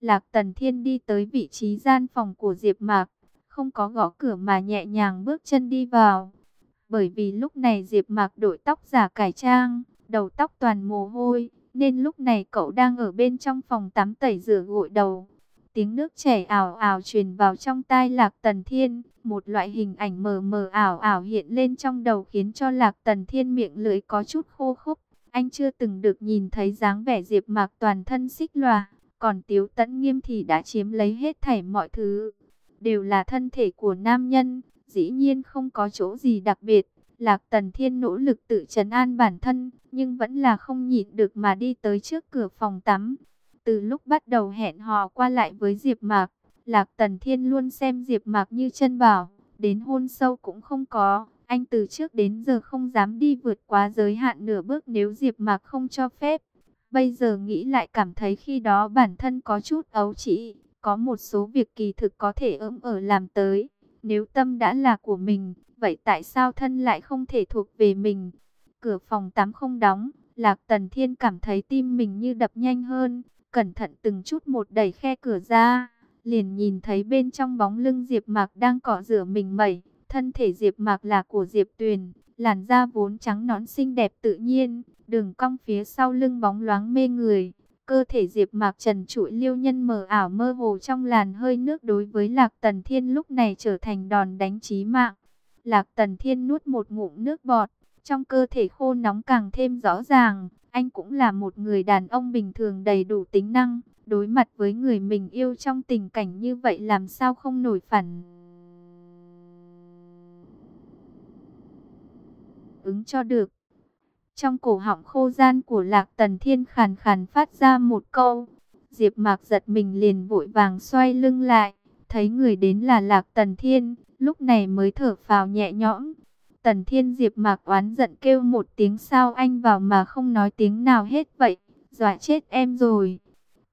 Lạc Tần Thiên đi tới vị trí gian phòng của Diệp Mạc, không có gõ cửa mà nhẹ nhàng bước chân đi vào. Bởi vì lúc này Diệp Mạc đội tóc giả cải trang, đầu tóc toàn mồ hôi, nên lúc này cậu đang ở bên trong phòng tắm tẩy rửa gội đầu. Tiếng nước chảy ảo ảo truyền vào trong tai Lạc Tần Thiên, một loại hình ảnh mờ mờ ảo ảo hiện lên trong đầu khiến cho Lạc Tần Thiên miệng lưỡi có chút khô khốc. Anh chưa từng được nhìn thấy dáng vẻ Diệp Mạc toàn thân xích lòa, còn Tiếu Tấn Nghiêm thì đã chiếm lấy hết thảy mọi thứ, đều là thân thể của nam nhân, dĩ nhiên không có chỗ gì đặc biệt. Lạc Tần Thiên nỗ lực tự trấn an bản thân, nhưng vẫn là không nhịn được mà đi tới trước cửa phòng tắm. Từ lúc bắt đầu hẹn hò qua lại với Diệp Mạc, Lạc Tần Thiên luôn xem Diệp Mạc như chân bảo, đến hôn sâu cũng không có. Anh từ trước đến giờ không dám đi vượt quá giới hạn nửa bước nếu Diệp Mạc không cho phép. Bây giờ nghĩ lại cảm thấy khi đó bản thân có chút ấu trĩ, có một số việc kỳ thực có thể ấm ở làm tới. Nếu tâm đã là của mình, vậy tại sao thân lại không thể thuộc về mình? Cửa phòng tắm không đóng, Lạc Tần Thiên cảm thấy tim mình như đập nhanh hơn, cẩn thận từng chút một đẩy khe cửa ra, liền nhìn thấy bên trong bóng lưng Diệp Mạc đang cọ rửa mình mẩy, thân thể Diệp Mạc là của Diệp Tuyền, làn da vốn trắng nõn xinh đẹp tự nhiên, đường cong phía sau lưng bóng loáng mê người. Cơ thể Diệp Mạc trần trụi liêu nhân mờ ảo mơ hồ trong làn hơi nước đối với Lạc Tần Thiên lúc này trở thành đòn đánh chí mạng. Lạc Tần Thiên nuốt một ngụm nước bọt, trong cơ thể khô nóng càng thêm rõ ràng, anh cũng là một người đàn ông bình thường đầy đủ tính năng, đối mặt với người mình yêu trong tình cảnh như vậy làm sao không nổi phản ứng cho được. Trong cổ họng khô gian của Lạc Tần Thiên khàn khàn phát ra một câu. Diệp Mạc giật mình liền vội vàng xoay lưng lại, thấy người đến là Lạc Tần Thiên, lúc này mới thở phào nhẹ nhõm. Tần Thiên Diệp Mạc oán giận kêu một tiếng sao anh vào mà không nói tiếng nào hết vậy, dọa chết em rồi.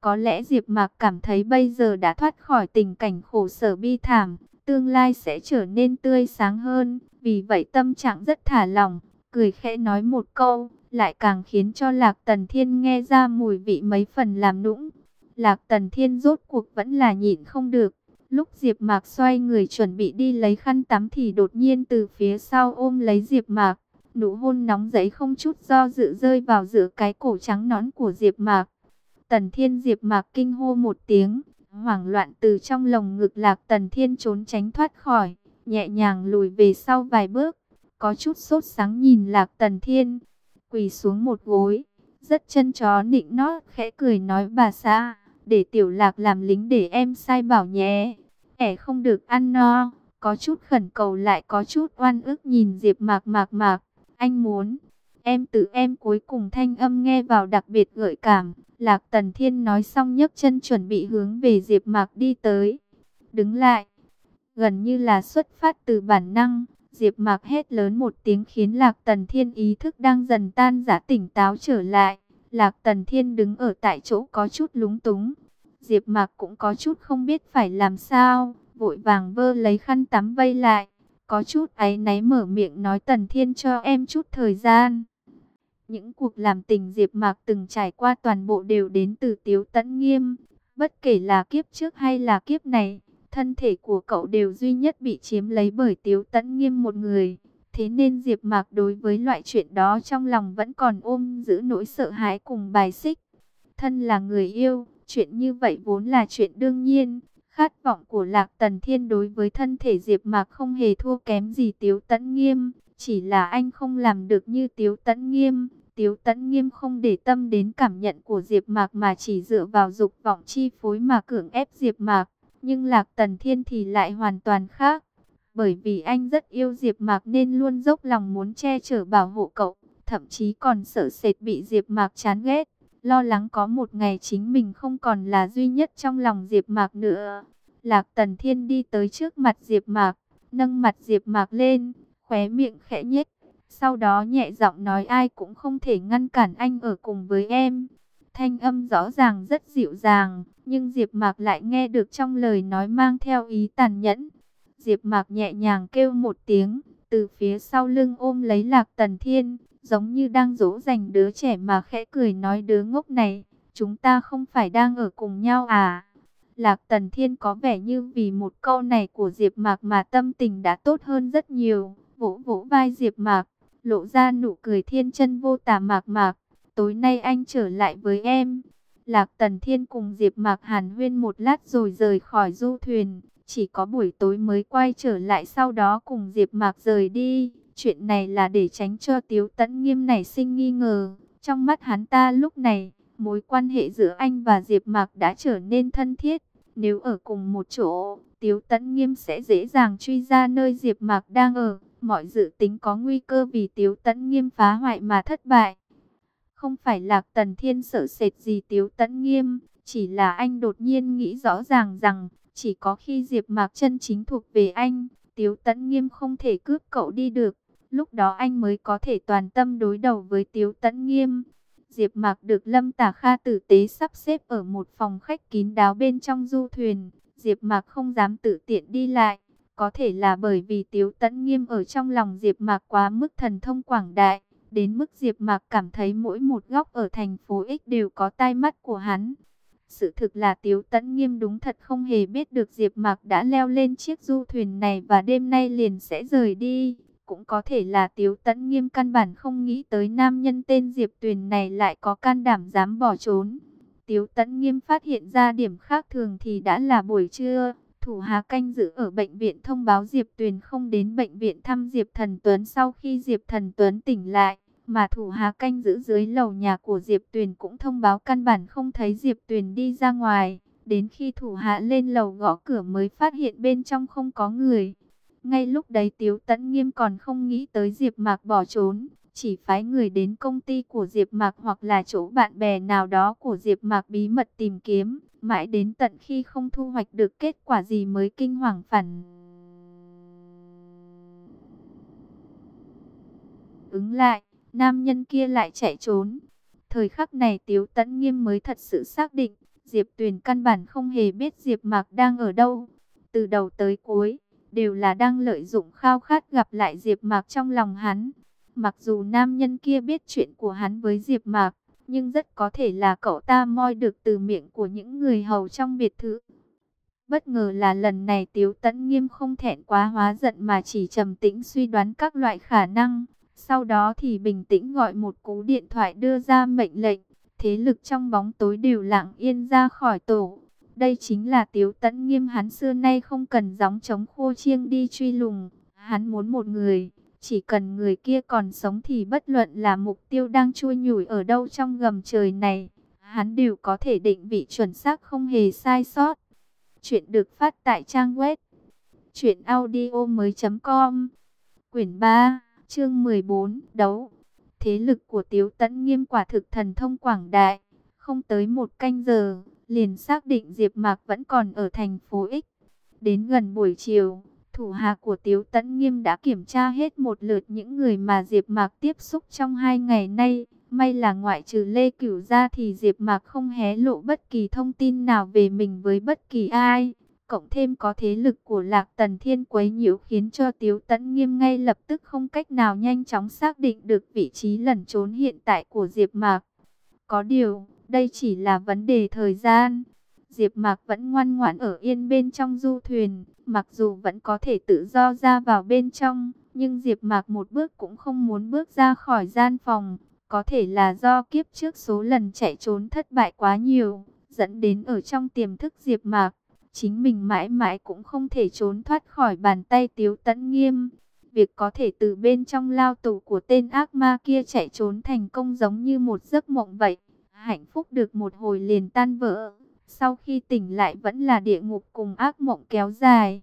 Có lẽ Diệp Mạc cảm thấy bây giờ đã thoát khỏi tình cảnh khổ sở bi thảm, tương lai sẽ trở nên tươi sáng hơn, vì vậy tâm trạng rất thả lỏng, cười khẽ nói một câu, lại càng khiến cho Lạc Tần Thiên nghe ra mùi vị mấy phần làm nũng. Lạc Tần Thiên rốt cuộc vẫn là nhịn không được. Lúc Diệp Mạc xoay người chuẩn bị đi lấy khăn tắm thì đột nhiên từ phía sau ôm lấy Diệp Mạc, nụ hôn nóng giấy không chút do dự rơi vào giữa cái cổ trắng nõn của Diệp Mạc. Tần Thiên Diệp Mạc kinh hô một tiếng, hoảng loạn từ trong lồng ngực Lạc Tần Thiên trốn tránh thoát khỏi, nhẹ nhàng lùi về sau vài bước có chút sốt sáng nhìn Lạc Tần Thiên, quỳ xuống một gối, rất chân chó nịnh nót, khẽ cười nói bà xã, để tiểu lạc làm lính để em sai bảo nhé, ẻ không được ăn no, có chút khẩn cầu lại có chút oan ức nhìn Diệp mạc mạc mạc, anh muốn, em tự em cuối cùng thanh âm nghe vào đặc biệt gợi cảm, Lạc Tần Thiên nói xong nhấc chân chuẩn bị hướng về Diệp mạc đi tới, đứng lại, gần như là xuất phát từ bản năng. Diệp Mạc hét lớn một tiếng khiến Lạc Tần Thiên ý thức đang dần tan rã tỉnh táo trở lại. Lạc Tần Thiên đứng ở tại chỗ có chút lúng túng. Diệp Mạc cũng có chút không biết phải làm sao, vội vàng vơ lấy khăn tắm vây lại, có chút áy náy mở miệng nói Tần Thiên cho em chút thời gian. Những cuộc làm tình Diệp Mạc từng trải qua toàn bộ đều đến từ Tiếu Tấn Nghiêm, bất kể là kiếp trước hay là kiếp này, Thân thể của cậu đều duy nhất bị chiếm lấy bởi Tiếu Tấn Nghiêm một người. Thế nên Diệp Mạc đối với loại chuyện đó trong lòng vẫn còn ôm giữ nỗi sợ hãi cùng bài xích. Thân là người yêu, chuyện như vậy vốn là chuyện đương nhiên. Khát vọng của Lạc Tần Thiên đối với thân thể Diệp Mạc không hề thua kém gì Tiếu Tấn Nghiêm, chỉ là anh không làm được như Tiếu Tấn Nghiêm. Tiếu Tấn Nghiêm không để tâm đến cảm nhận của Diệp Mạc mà chỉ dựa vào dục vọng chi phối mà cưỡng ép Diệp Mạc. Nhưng Lạc Tần Thiên thì lại hoàn toàn khác. Bởi vì anh rất yêu Diệp Mạc nên luôn dốc lòng muốn che chở bảo hộ cậu. Thậm chí còn sợ sệt bị Diệp Mạc chán ghét. Lo lắng có một ngày chính mình không còn là duy nhất trong lòng Diệp Mạc nữa. Lạc Tần Thiên đi tới trước mặt Diệp Mạc, nâng mặt Diệp Mạc lên, khóe miệng khẽ nhếch, sau đó nhẹ giọng nói ai cũng không thể ngăn cản anh ở cùng với em. Thanh âm rõ ràng rất dịu dàng, nhưng Diệp Mạc lại nghe được trong lời nói mang theo ý tàn nhẫn. Diệp Mạc nhẹ nhàng kêu một tiếng, từ phía sau lưng ôm lấy Lạc Tần Thiên, giống như đang dỗ dành đứa trẻ mà khẽ cười nói đứa ngốc này, chúng ta không phải đang ở cùng nhau à? Lạc Tần Thiên có vẻ như vì một câu này của Diệp Mạc mà tâm tình đã tốt hơn rất nhiều. Vỗ vỗ vai Diệp Mạc, lộ ra nụ cười thiên chân vô tà mạc mạc. Tối nay anh trở lại với em. Lạc Tần Thiên cùng Diệp Mạc Hàn huyên một lát rồi rời khỏi du thuyền. Chỉ có buổi tối mới quay trở lại sau đó cùng Diệp Mạc rời đi. Chuyện này là để tránh cho Tiếu Tấn Nghiêm nảy sinh nghi ngờ. Trong mắt hắn ta lúc này, mối quan hệ giữa anh và Diệp Mạc đã trở nên thân thiết. Nếu ở cùng một chỗ, Tiếu Tấn Nghiêm sẽ dễ dàng truy ra nơi Diệp Mạc đang ở. Mọi dự tính có nguy cơ vì Tiếu Tấn Nghiêm phá hoại mà thất bại. Không phải Lạc Tần Thiên sợ sệt gì Tiếu Tấn Nghiêm, chỉ là anh đột nhiên nghĩ rõ ràng rằng chỉ có khi Diệp Mạc chân chính thuộc về anh, Tiếu Tấn Nghiêm không thể cướp cậu đi được. Lúc đó anh mới có thể toàn tâm đối đầu với Tiếu Tấn Nghiêm. Diệp Mạc được Lâm Tả Kha tử tế sắp xếp ở một phòng khách kín đáo bên trong du thuyền. Diệp Mạc không dám tự tiện đi lại, có thể là bởi vì Tiếu Tấn Nghiêm ở trong lòng Diệp Mạc quá mức thần thông quảng đại, đến mức Diệp Mạc cảm thấy mỗi một góc ở thành phố X đều có tai mắt của hắn. Sự thực là Tiếu Tấn Nghiêm đúng thật không hề biết được Diệp Mạc đã leo lên chiếc du thuyền này và đêm nay liền sẽ rời đi. Cũng có thể là Tiếu Tấn Nghiêm căn bản không nghĩ tới nam nhân tên Diệp Tuyền này lại có can đảm dám bỏ trốn. Tiếu Tấn Nghiêm phát hiện ra điểm khác thường thì đã là buổi trưa. Thủ hạ canh giữ ở bệnh viện thông báo Diệp Tuyền không đến bệnh viện thăm Diệp Thần Tuấn sau khi Diệp Thần Tuấn tỉnh lại. Mà thủ hạ canh giữ dưới lầu nhà của Diệp Tuyền cũng thông báo căn bản không thấy Diệp Tuyền đi ra ngoài. Đến khi thủ hạ lên lầu gõ cửa mới phát hiện bên trong không có người. Ngay lúc đấy Tiếu Tấn Nghiêm còn không nghĩ tới Diệp Mạc bỏ trốn, chỉ phái người đến công ty của Diệp Mạc hoặc là chỗ bạn bè nào đó của Diệp Mạc bí mật tìm kiếm, mãi đến tận khi không thu hoạch được kết quả gì mới kinh hoàng phản ứng lại, nam nhân kia lại chạy trốn. Thời khắc này Tiếu Tấn Nghiêm mới thật sự xác định, Diệp Tuyền căn bản không hề biết Diệp Mạc đang ở đâu. Từ đầu tới cuối, đều là đang lợi dụng khao khát gặp lại Diệp Mạc trong lòng hắn. Mặc dù nam nhân kia biết chuyện của hắn với Diệp Mạc, nhưng rất có thể là cậu ta moi được từ miệng của những người hầu trong biệt thự. Bất ngờ là lần này Tiếu Tấn Nghiêm không thẹn quá hóa giận mà chỉ trầm tĩnh suy đoán các loại khả năng. Sau đó thì bình tĩnh gọi một cú điện thoại đưa ra mệnh lệnh. Thế lực trong bóng tối đều lặng yên ra khỏi tổ. Đây chính là Tiếu Tấn Nghiêm hắn xưa nay không cần gióng chống khô chiêng đi truy lùng. Hắn muốn một người, chỉ cần người kia còn sống thì bất luận là mục tiêu đang chui nhủi ở đâu trong gầm trời này, hắn đều có thể định vị chuẩn xác không hề sai sót. Chuyện được phát tại trang web truyệnaudiomoi.com. Quyển 3, chương 14, đấu. Thế lực của Tiếu Tấn Nghiêm quả thực thần thông quảng đại, không tới một canh giờ liền xác định Diệp Mạc vẫn còn ở thành phố X. Đến gần buổi chiều, thủ hạ của Tiếu Tấn Nghiêm đã kiểm tra hết một lượt những người mà Diệp Mạc tiếp xúc trong hai ngày nay. May là ngoại trừ Lê Cửu ra thì Diệp Mạc không hé lộ bất kỳ thông tin nào về mình với bất kỳ ai. Cộng thêm có thế lực của Lạc Tần Thiên quấy nhiễu khiến cho Tiếu Tấn Nghiêm ngay lập tức không cách nào nhanh chóng xác định được vị trí lẩn trốn hiện tại của Diệp Mạc. Có điều, đây chỉ là vấn đề thời gian. Diệp Mạc vẫn ngoan ngoãn ở yên bên trong du thuyền, mặc dù vẫn có thể tự do ra vào bên trong, nhưng Diệp Mạc một bước cũng không muốn bước ra khỏi gian phòng, có thể là do kiếp trước số lần chạy trốn thất bại quá nhiều, dẫn đến ở trong tiềm thức Diệp Mạc, chính mình mãi mãi cũng không thể trốn thoát khỏi bàn tay Tiếu Tấn Nghiêm. Việc có thể từ bên trong lao tù của tên ác ma kia chạy trốn thành công giống như một giấc mộng vậy hạnh phúc được một hồi liền tan vỡ. Sau khi tỉnh lại vẫn là địa ngục cùng ác mộng kéo dài.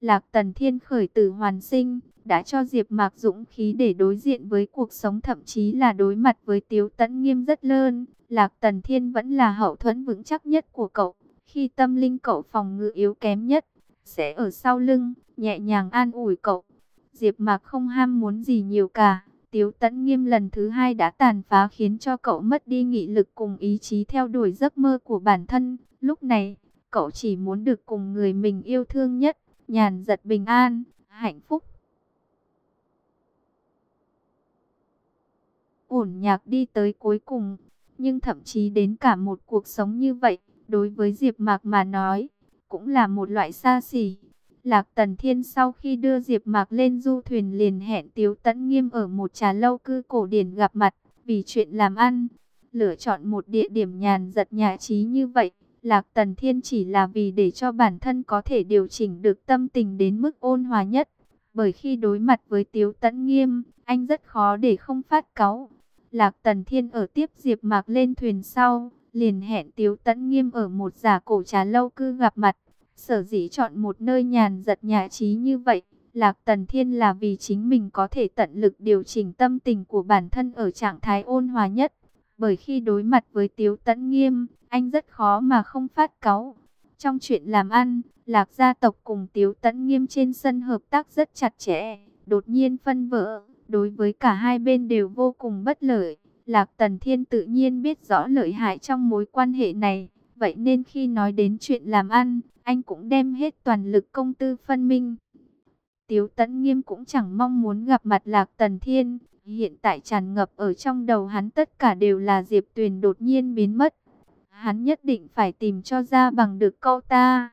Lạc Tần Thiên khởi tử hoàn sinh, đã cho Diệp Mạc dũng khí để đối diện với cuộc sống thậm chí là đối mặt với Tiếu Tấn Nghiêm rất lớn. Lạc Tần Thiên vẫn là hậu thuẫn vững chắc nhất của cậu, khi tâm linh cậu phòng ngự yếu kém nhất, sẽ ở sau lưng, nhẹ nhàng an ủi cậu. Diệp Mạc không ham muốn gì nhiều cả, Tiếu Tấn Nghiêm lần thứ hai đã tàn phá khiến cho cậu mất đi nghị lực cùng ý chí theo đuổi giấc mơ của bản thân. Lúc này, cậu chỉ muốn được cùng người mình yêu thương nhất, nhàn giật bình an, hạnh phúc. Ổn nhạc đi tới cuối cùng, nhưng thậm chí đến cả một cuộc sống như vậy, đối với Diệp Mạc mà nói, cũng là một loại xa xỉ. Lạc Tần Thiên sau khi đưa Diệp Mạc lên du thuyền liền hẹn Tiếu Tấn Nghiêm ở một trà lâu cư cổ điển gặp mặt, vì chuyện làm ăn, lựa chọn một địa điểm nhàn giật nhà trí như vậy. Lạc Tần Thiên chỉ là vì để cho bản thân có thể điều chỉnh được tâm tình đến mức ôn hòa nhất. Bởi khi đối mặt với Tiếu Tấn Nghiêm, anh rất khó để không phát cáu. Lạc Tần Thiên ở tiếp Diệp Mạc lên thuyền sau, liền hẹn Tiếu Tấn Nghiêm ở một giả cổ trà lâu cư gặp mặt. Sở dĩ chọn một nơi nhàn giật nhã trí như vậy, Lạc Tần Thiên là vì chính mình có thể tận lực điều chỉnh tâm tình của bản thân ở trạng thái ôn hòa nhất. Bởi khi đối mặt với Tiếu Tấn Nghiêm, anh rất khó mà không phát cáu. Trong chuyện làm ăn, Lạc gia tộc cùng Tiếu Tấn Nghiêm trên sân hợp tác rất chặt chẽ, đột nhiên phân vỡ, đối với cả hai bên đều vô cùng bất lợi. Lạc Tần Thiên tự nhiên biết rõ lợi hại trong mối quan hệ này, vậy nên khi nói đến chuyện làm ăn, anh cũng đem hết toàn lực công tư phân minh. Tiếu Tấn Nghiêm cũng chẳng mong muốn gặp mặt Lạc Tần Thiên, hiện tại tràn ngập ở trong đầu hắn tất cả đều là Diệp Tuyền đột nhiên biến mất. Hắn nhất định phải tìm cho ra bằng được cậu ta,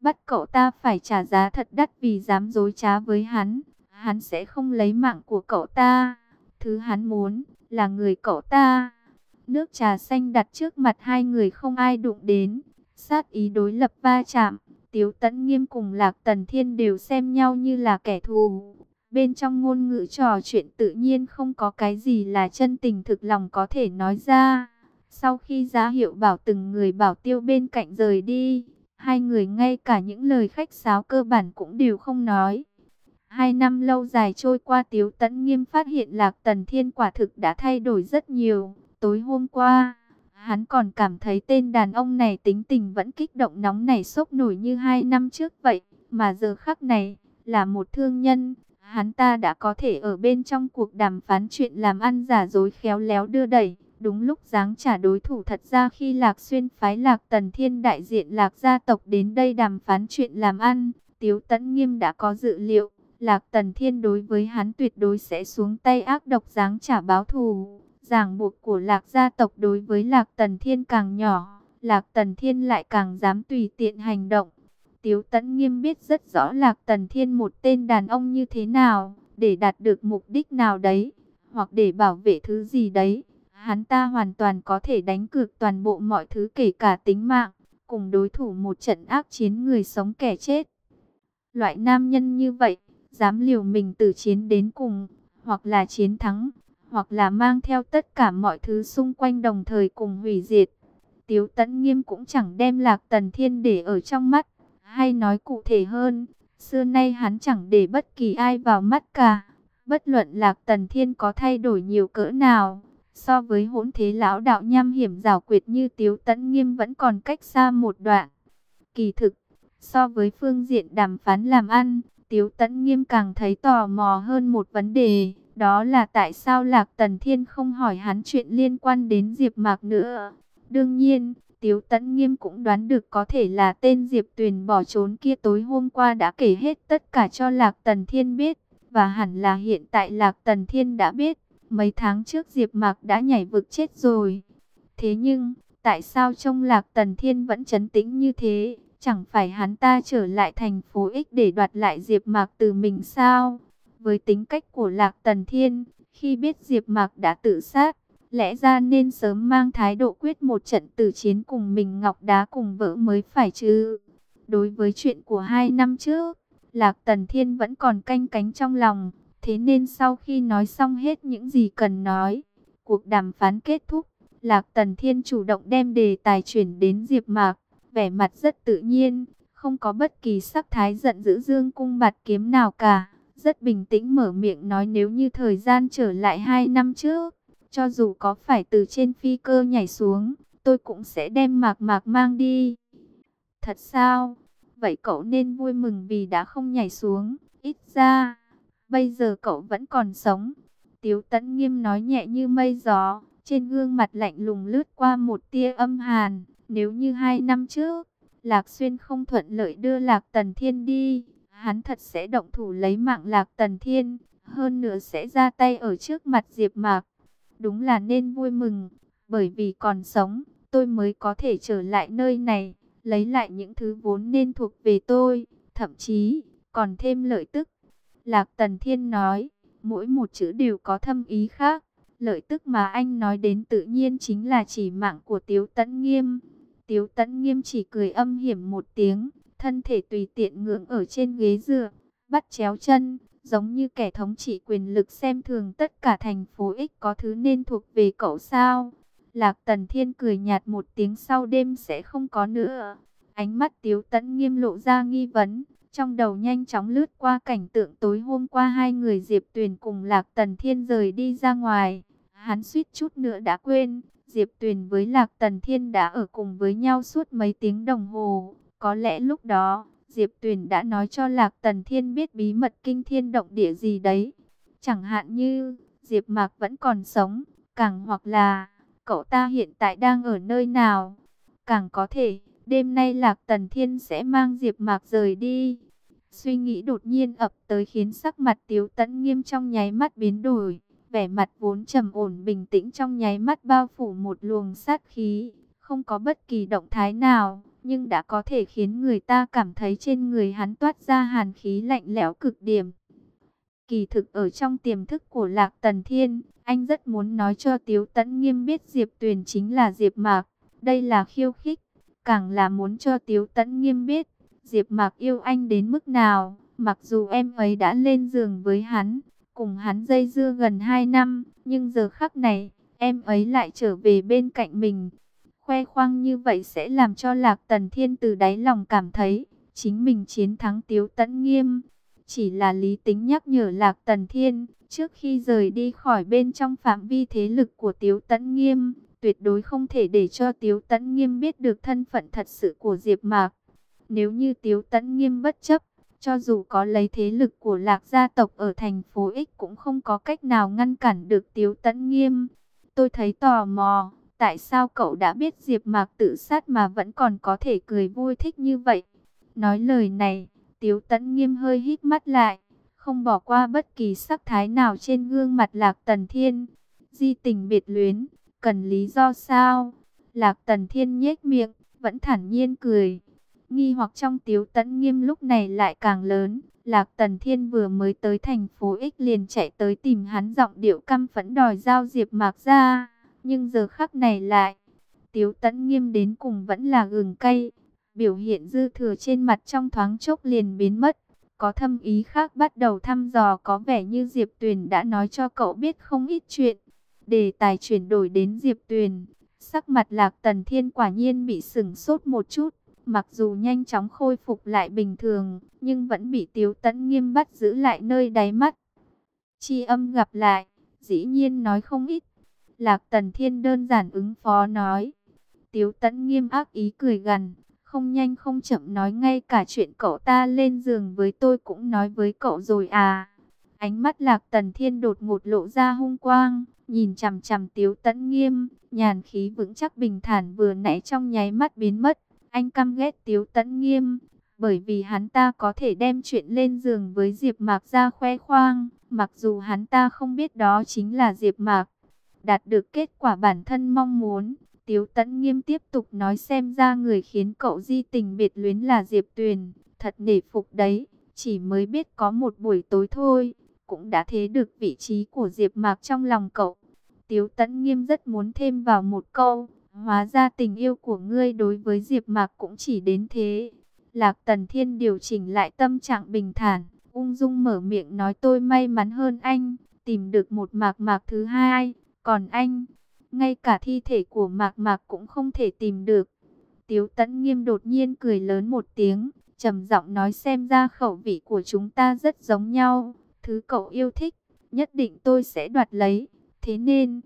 bắt cậu ta phải trả giá thật đắt vì dám dối trá với hắn, hắn sẽ không lấy mạng của cậu ta. Thứ hắn muốn là người cậu ta. Nước trà xanh đặt trước mặt hai người không ai đụng đến, sát ý đối lập va chạm. Tiếu Tấn Nghiêm cùng Lạc Tần Thiên đều xem nhau như là kẻ thù. Bên trong ngôn ngữ trò chuyện tự nhiên không có cái gì là chân tình thực lòng có thể nói ra. Sau khi giá hiệu bảo từng người bảo tiêu bên cạnh rời đi, hai người ngay cả những lời khách sáo cơ bản cũng đều không nói. Hai năm lâu dài trôi qua Tiếu Tấn Nghiêm phát hiện Lạc Tần Thiên quả thực đã thay đổi rất nhiều. Tối hôm qua, hắn còn cảm thấy tên đàn ông này tính tình vẫn kích động nóng nảy sốc nổi như hai năm trước vậy. Mà giờ khắc này, là một thương nhân, hắn ta đã có thể ở bên trong cuộc đàm phán chuyện làm ăn giả dối khéo léo đưa đẩy. Đúng lúc dáng trả đối thủ thật ra khi Lạc Xuyên phái Lạc Tần Thiên đại diện Lạc gia tộc đến đây đàm phán chuyện làm ăn, Tiếu Tấn Nghiêm đã có dự liệu. Lạc Tần Thiên đối với hắn tuyệt đối sẽ xuống tay ác độc dáng trả báo thù. Giảng buộc của Lạc gia tộc đối với Lạc Tần Thiên càng nhỏ, Lạc Tần Thiên lại càng dám tùy tiện hành động. Tiếu Tấn Nghiêm biết rất rõ Lạc Tần Thiên một tên đàn ông như thế nào, để đạt được mục đích nào đấy, hoặc để bảo vệ thứ gì đấy. Hắn ta hoàn toàn có thể đánh cược toàn bộ mọi thứ kể cả tính mạng, cùng đối thủ một trận ác chiến người sống kẻ chết. Loại nam nhân như vậy, dám liều mình tử chiến đến cùng, hoặc là chiến thắng, hoặc là mang theo tất cả mọi thứ xung quanh đồng thời cùng hủy diệt. Tiếu Tấn Nghiêm cũng chẳng đem Lạc Tần Thiên để ở trong mắt, hay nói cụ thể hơn, xưa nay hắn chẳng để bất kỳ ai vào mắt cả. Bất luận Lạc Tần Thiên có thay đổi nhiều cỡ nào, so với hỗn thế lão đạo nham hiểm rào quyệt như Tiếu Tấn Nghiêm vẫn còn cách xa một đoạn. Kỳ thực, so với phương diện đàm phán làm ăn, Tiếu Tấn Nghiêm càng thấy tò mò hơn một vấn đề, đó là tại sao Lạc Tần Thiên không hỏi hắn chuyện liên quan đến Diệp Mạc nữa. Đương nhiên, Tiếu Tấn Nghiêm cũng đoán được có thể là tên Diệp Tuyền bỏ trốn kia tối hôm qua đã kể hết tất cả cho Lạc Tần Thiên biết, và hẳn là hiện tại Lạc Tần Thiên đã biết, mấy tháng trước Diệp Mạc đã nhảy vực chết rồi. Thế nhưng, tại sao trông Lạc Tần Thiên vẫn trấn tĩnh như thế? Chẳng phải hắn ta trở lại thành phố X để đoạt lại Diệp Mạc từ mình sao? Với tính cách của Lạc Tần Thiên, khi biết Diệp Mạc đã tự sát, lẽ ra nên sớm mang thái độ quyết một trận tử chiến cùng mình Ngọc Đá cùng vợ mới phải chứ. Đối với chuyện của hai năm trước, Lạc Tần Thiên vẫn còn canh cánh trong lòng, thế nên sau khi nói xong hết những gì cần nói, cuộc đàm phán kết thúc, Lạc Tần Thiên chủ động đem đề tài chuyển đến Diệp Mạc vẻ mặt rất tự nhiên, không có bất kỳ sắc thái giận dữ dương cung bạt kiếm nào cả. Rất bình tĩnh mở miệng nói nếu như thời gian trở lại hai năm trước, cho dù có phải từ trên phi cơ nhảy xuống, tôi cũng sẽ đem mạc mạc mang đi. Thật sao? Vậy cậu nên vui mừng vì đã không nhảy xuống, ít ra, bây giờ cậu vẫn còn sống. Tiếu tẫn nghiêm nói nhẹ như mây gió, trên gương mặt lạnh lùng lướt qua một tia âm hàn. Nếu như hai năm trước, Lạc Xuyên không thuận lợi đưa Lạc Tần Thiên đi, hắn thật sẽ động thủ lấy mạng Lạc Tần Thiên, hơn nữa sẽ ra tay ở trước mặt Diệp Mạc. Đúng là nên vui mừng, bởi vì còn sống, tôi mới có thể trở lại nơi này, lấy lại những thứ vốn nên thuộc về tôi, thậm chí còn thêm lợi tức. Lạc Tần Thiên nói, mỗi một chữ đều có thâm ý khác. Lợi tức mà anh nói đến tự nhiên chính là chỉ mạng của Tiếu Tấn Nghiêm. Tiếu Tấn Nghiêm chỉ cười âm hiểm một tiếng, thân thể tùy tiện ngưỡng ở trên ghế dựa, bắt chéo chân, giống như kẻ thống trị quyền lực xem thường tất cả thành phố X có thứ nên thuộc về cậu sao. Lạc Tần Thiên cười nhạt một tiếng sau đêm sẽ không có nữa. Ánh mắt Tiếu Tấn Nghiêm lộ ra nghi vấn, trong đầu nhanh chóng lướt qua cảnh tượng tối hôm qua hai người Diệp Tuyền cùng Lạc Tần Thiên rời đi ra ngoài. Hắn suýt chút nữa đã quên, Diệp Tuyền với Lạc Tần Thiên đã ở cùng với nhau suốt mấy tiếng đồng hồ. Có lẽ lúc đó, Diệp Tuyền đã nói cho Lạc Tần Thiên biết bí mật kinh thiên động địa gì đấy. Chẳng hạn như, Diệp Mạc vẫn còn sống, càng hoặc là, cậu ta hiện tại đang ở nơi nào. Càng có thể, đêm nay Lạc Tần Thiên sẽ mang Diệp Mạc rời đi. Suy nghĩ đột nhiên ập tới khiến sắc mặt Tiếu Tấn Nghiêm trong nháy mắt biến đổi, vẻ mặt vốn trầm ổn bình tĩnh trong nháy mắt bao phủ một luồng sát khí, không có bất kỳ động thái nào, nhưng đã có thể khiến người ta cảm thấy trên người hắn toát ra hàn khí lạnh lẽo cực điểm. Kỳ thực ở trong tiềm thức của Lạc Tần Thiên, anh rất muốn nói cho Tiếu Tấn Nghiêm biết Diệp Tuyền chính là Diệp Mạc, đây là khiêu khích, càng là muốn cho Tiếu Tấn Nghiêm biết Diệp Mạc yêu anh đến mức nào, mặc dù em ấy đã lên giường với hắn, cùng hắn dây dưa gần 2 năm, nhưng giờ khắc này, em ấy lại trở về bên cạnh mình. Khoe khoang như vậy sẽ làm cho Lạc Tần Thiên từ đáy lòng cảm thấy chính mình chiến thắng Tiếu Tấn Nghiêm. Chỉ là lý tính nhắc nhở Lạc Tần Thiên, trước khi rời đi khỏi bên trong phạm vi thế lực của Tiếu Tấn Nghiêm, tuyệt đối không thể để cho Tiếu Tấn Nghiêm biết được thân phận thật sự của Diệp Mạc. Nếu như Tiếu Tấn Nghiêm bất chấp, cho dù có lấy thế lực của lạc gia tộc ở thành phố X cũng không có cách nào ngăn cản được Tiếu Tấn Nghiêm. Tôi thấy tò mò, tại sao cậu đã biết Diệp Mạc tự sát mà vẫn còn có thể cười vui thích như vậy? Nói lời này, Tiếu Tấn Nghiêm hơi hít mắt lại, không bỏ qua bất kỳ sắc thái nào trên gương mặt Lạc Tần Thiên. Di tình biệt luyến, cần lý do sao? Lạc Tần Thiên nhếch miệng, vẫn thản nhiên cười. Nghi hoặc trong tiếu tẫn nghiêm lúc này lại càng lớn. Lạc Tần Thiên vừa mới tới thành phố X liền chạy tới tìm hắn giọng điệu căm phẫn đòi giao Diệp Mạc ra. Nhưng giờ khắc này lại, tiếu tẫn nghiêm đến cùng vẫn là gừng cay. Biểu hiện dư thừa trên mặt trong thoáng chốc liền biến mất. Có thâm ý khác bắt đầu thăm dò có vẻ như Diệp Tuyền đã nói cho cậu biết không ít chuyện. Đề tài chuyển đổi đến Diệp Tuyền. Sắc mặt Lạc Tần Thiên quả nhiên bị sừng sốt một chút. Mặc dù nhanh chóng khôi phục lại bình thường, nhưng vẫn bị Tiếu Tấn Nghiêm bắt giữ lại nơi đáy mắt. Chi âm gặp lại, dĩ nhiên nói không ít. Lạc Tần Thiên đơn giản ứng phó nói. Tiếu Tấn Nghiêm ác ý cười gằn, không nhanh không chậm nói ngay cả chuyện cậu ta lên giường với tôi cũng nói với cậu rồi à. Ánh mắt Lạc Tần Thiên đột ngột lộ ra hung quang, nhìn chằm chằm Tiếu Tấn Nghiêm, nhàn khí vững chắc bình thản vừa nãy trong nháy mắt biến mất. Anh căm ghét Tiếu Tấn Nghiêm, bởi vì hắn ta có thể đem chuyện lên giường với Diệp Mạc ra khoe khoang, mặc dù hắn ta không biết đó chính là Diệp Mạc. Đạt được kết quả bản thân mong muốn, Tiếu Tấn Nghiêm tiếp tục nói xem ra người khiến cậu di tình biệt luyến là Diệp Tuyền, thật nể phục đấy, chỉ mới biết có một buổi tối thôi, cũng đã thế được vị trí của Diệp Mạc trong lòng cậu. Tiếu Tấn Nghiêm rất muốn thêm vào một câu, Hóa ra tình yêu của ngươi đối với Diệp Mạc cũng chỉ đến thế. Lạc Tần Thiên điều chỉnh lại tâm trạng bình thản, ung dung mở miệng nói tôi may mắn hơn anh, tìm được một Mạc Mạc thứ hai, còn anh, ngay cả thi thể của Mạc Mạc cũng không thể tìm được. Tiếu Tấn Nghiêm đột nhiên cười lớn một tiếng, trầm giọng nói xem ra khẩu vị của chúng ta rất giống nhau, thứ cậu yêu thích, nhất định tôi sẽ đoạt lấy. Thế nên,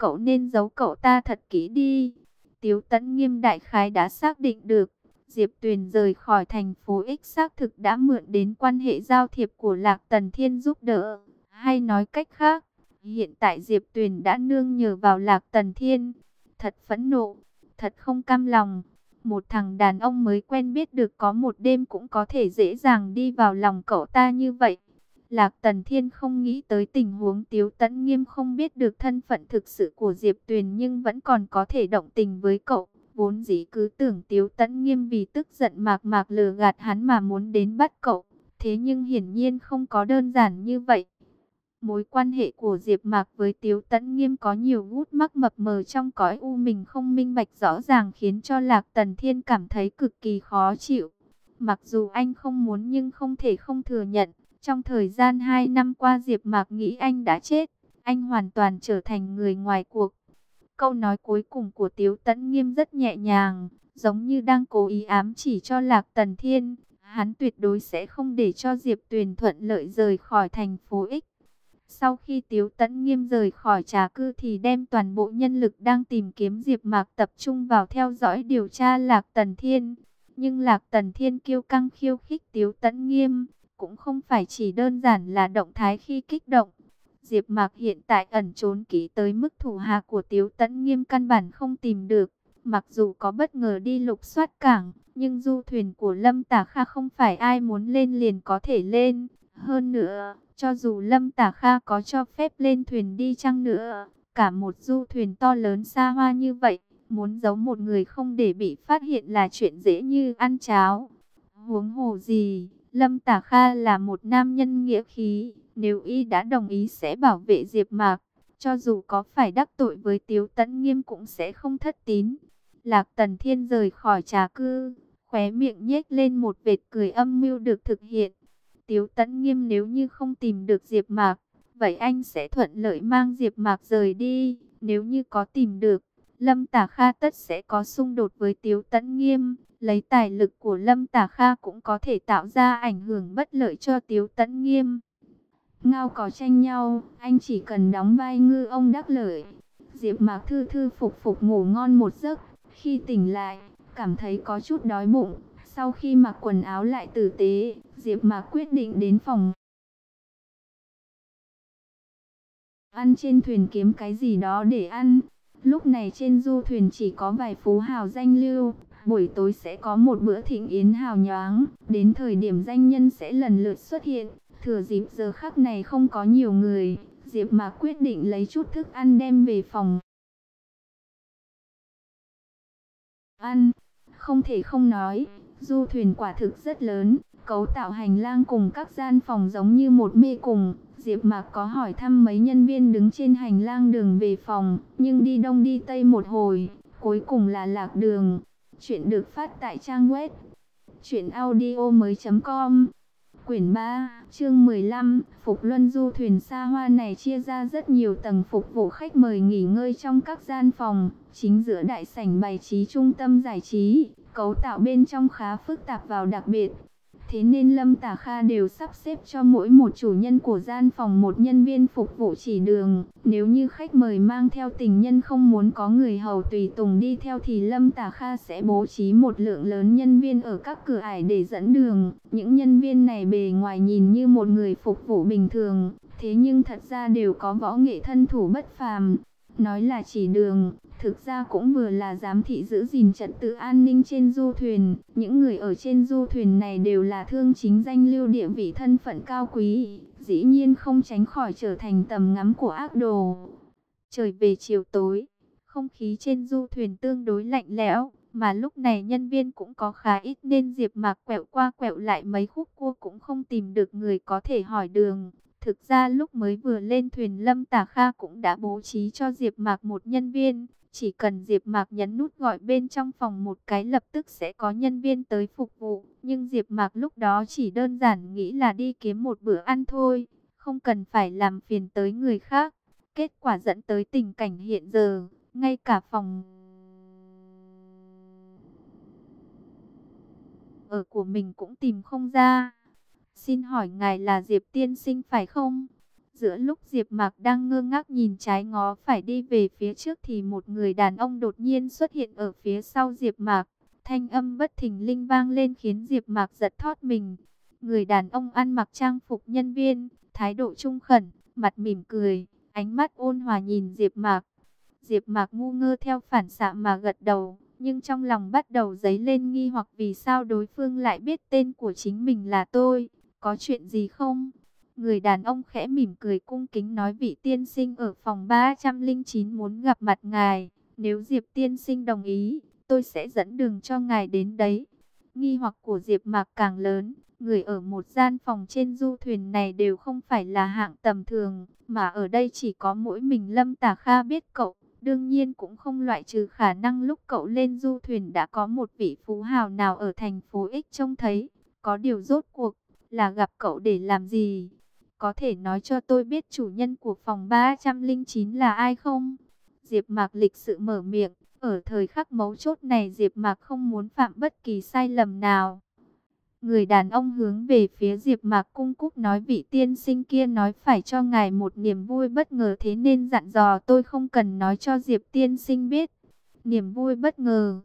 cậu nên giấu cậu ta thật kỹ đi. Tiếu Tấn nghiêm đại khái đã xác định được, Diệp Tuyền rời khỏi thành phố X xác thực đã mượn đến quan hệ giao thiệp của Lạc Tần Thiên giúp đỡ. Hay nói cách khác, hiện tại Diệp Tuyền đã nương nhờ vào Lạc Tần Thiên. Thật phẫn nộ, thật không cam lòng. Một thằng đàn ông mới quen biết được có một đêm cũng có thể dễ dàng đi vào lòng cậu ta như vậy. Lạc Tần Thiên không nghĩ tới tình huống Tiếu Tấn Nghiêm không biết được thân phận thực sự của Diệp Tuyền nhưng vẫn còn có thể động tình với cậu. Vốn dĩ cứ tưởng Tiếu Tấn Nghiêm vì tức giận mạc mạc lừa gạt hắn mà muốn đến bắt cậu. Thế nhưng hiển nhiên không có đơn giản như vậy. Mối quan hệ của Diệp Mạc với Tiếu Tấn Nghiêm có nhiều gút mắc mập mờ trong cõi u mình không minh bạch rõ ràng khiến cho Lạc Tần Thiên cảm thấy cực kỳ khó chịu. Mặc dù anh không muốn nhưng không thể không thừa nhận, trong thời gian 2 năm qua Diệp Mạc nghĩ anh đã chết, anh hoàn toàn trở thành người ngoài cuộc. Câu nói cuối cùng của Tiếu Tấn Nghiêm rất nhẹ nhàng, giống như đang cố ý ám chỉ cho Lạc Tần Thiên, hắn tuyệt đối sẽ không để cho Diệp Tuyền thuận lợi rời khỏi thành phố X. Sau khi Tiếu Tấn Nghiêm rời khỏi trà cư thì đem toàn bộ nhân lực đang tìm kiếm Diệp Mạc tập trung vào theo dõi điều tra Lạc Tần Thiên. Nhưng Lạc Tần Thiên kiêu căng khiêu khích Tiếu Tấn Nghiêm, cũng không phải chỉ đơn giản là động thái khi kích động. Diệp Mạc hiện tại ẩn trốn kỹ tới mức thủ hạ của Tiếu Tấn Nghiêm căn bản không tìm được. Mặc dù có bất ngờ đi lục soát cảng, nhưng du thuyền của Lâm Tả Kha không phải ai muốn lên liền có thể lên. Hơn nữa, cho dù Lâm Tả Kha có cho phép lên thuyền đi chăng nữa, cả một du thuyền to lớn xa hoa như vậy, muốn giấu một người không để bị phát hiện là chuyện dễ như ăn cháo. Huống hồ gì, Lâm Tả Kha là một nam nhân nghĩa khí, nếu y đã đồng ý sẽ bảo vệ Diệp Mạc, cho dù có phải đắc tội với Tiếu Tấn Nghiêm cũng sẽ không thất tín. Lạc Tần Thiên rời khỏi trà cư, khóe miệng nhếch lên một vệt cười âm mưu được thực hiện. Tiếu Tấn Nghiêm nếu như không tìm được Diệp Mạc, vậy anh sẽ thuận lợi mang Diệp Mạc rời đi. Nếu như có tìm được, Lâm Tả Kha tất sẽ có xung đột với Tiếu Tấn Nghiêm. Lấy tài lực của Lâm Tả Kha cũng có thể tạo ra ảnh hưởng bất lợi cho Tiếu Tấn Nghiêm. Ngao có tranh nhau, anh chỉ cần đóng vai ngư ông đắc lợi. Diệp Mạc thư thư phục phục ngủ ngon một giấc, khi tỉnh lại, cảm thấy có chút đói bụng. Sau khi mặc quần áo lại tử tế, Diệp Mạc quyết định đến phòng. Ăn trên thuyền kiếm cái gì đó để ăn. Lúc này trên du thuyền chỉ có vài phú hào danh lưu, buổi tối sẽ có một bữa thịnh yến hào nhoáng, đến thời điểm danh nhân sẽ lần lượt xuất hiện. Thừa dịp giờ khắc này không có nhiều người, Diệp Mạc quyết định lấy chút thức ăn đem về phòng. Ăn, không thể không nói, du thuyền quả thực rất lớn, cấu tạo hành lang cùng các gian phòng giống như một mê cùng. Diệp Mạc có hỏi thăm mấy nhân viên đứng trên hành lang đường về phòng, nhưng đi đông đi tây một hồi, cuối cùng là lạc đường. Chuyện được phát tại trang web truyệnaudiomoi.com. Quyển 3, chương 15, Phục Luân du thuyền xa hoa này chia ra rất nhiều tầng phục vụ khách mời nghỉ ngơi trong các gian phòng, chính giữa đại sảnh bày trí trung tâm giải trí, cấu tạo bên trong khá phức tạp vào đặc biệt. Thế nên Lâm Tả Kha đều sắp xếp cho mỗi một chủ nhân của gian phòng một nhân viên phục vụ chỉ đường. Nếu như khách mời mang theo tình nhân không muốn có người hầu tùy tùng đi theo thì Lâm Tả Kha sẽ bố trí một lượng lớn nhân viên ở các cửa ải để dẫn đường. Những nhân viên này bề ngoài nhìn như một người phục vụ bình thường, thế nhưng thật ra đều có võ nghệ thân thủ bất phàm. Nói là chỉ đường, thực ra cũng vừa là giám thị giữ gìn trật tự an ninh trên du thuyền. Những người ở trên du thuyền này đều là thương chính danh lưu địa vị thân phận cao quý, dĩ nhiên không tránh khỏi trở thành tầm ngắm của ác đồ. Trời về chiều tối, không khí trên du thuyền tương đối lạnh lẽo, mà lúc này nhân viên cũng có khá ít nên Diệp Mạc quẹo qua quẹo lại mấy khúc cua cũng không tìm được người có thể hỏi đường. Thực ra lúc mới vừa lên thuyền Lâm Tả Kha cũng đã bố trí cho Diệp Mạc một nhân viên, chỉ cần Diệp Mạc nhấn nút gọi bên trong phòng một cái lập tức sẽ có nhân viên tới phục vụ, nhưng Diệp Mạc lúc đó chỉ đơn giản nghĩ là đi kiếm một bữa ăn thôi, không cần phải làm phiền tới người khác. Kết quả dẫn tới tình cảnh hiện giờ, ngay cả phòng ở của mình cũng tìm không ra. Xin hỏi ngài là Diệp tiên sinh phải không? Giữa lúc Diệp Mạc đang ngơ ngác nhìn trái ngó phải đi về phía trước thì một người đàn ông đột nhiên xuất hiện ở phía sau Diệp Mạc. Thanh âm bất thình linh vang lên khiến Diệp Mạc giật thót mình. Người đàn ông ăn mặc trang phục nhân viên, thái độ trung khẩn, mặt mỉm cười, ánh mắt ôn hòa nhìn Diệp Mạc. Diệp Mạc ngu ngơ theo phản xạ mà gật đầu, nhưng trong lòng bắt đầu dấy lên nghi hoặc vì sao đối phương lại biết tên của chính mình là tôi. Có chuyện gì không? Người đàn ông khẽ mỉm cười cung kính nói vị tiên sinh ở phòng 309 muốn gặp mặt ngài. Nếu Diệp tiên sinh đồng ý, tôi sẽ dẫn đường cho ngài đến đấy. Nghi hoặc của Diệp Mạc càng lớn, người ở một gian phòng trên du thuyền này đều không phải là hạng tầm thường, mà ở đây chỉ có mỗi mình Lâm Tả Kha biết cậu. Đương nhiên cũng không loại trừ khả năng lúc cậu lên du thuyền đã có một vị phú hào nào ở thành phố X trông thấy. Có điều rốt cuộc là gặp cậu để làm gì? Có thể nói cho tôi biết chủ nhân của phòng 309 là ai không? Diệp Mạc lịch sự mở miệng. Ở thời khắc mấu chốt này Diệp Mạc không muốn phạm bất kỳ sai lầm nào. Người đàn ông hướng về phía Diệp Mạc cung cúc nói vị tiên sinh kia nói phải cho ngài một niềm vui bất ngờ thế nên dặn dò tôi không cần nói cho Diệp tiên sinh biết. Niềm vui bất ngờ,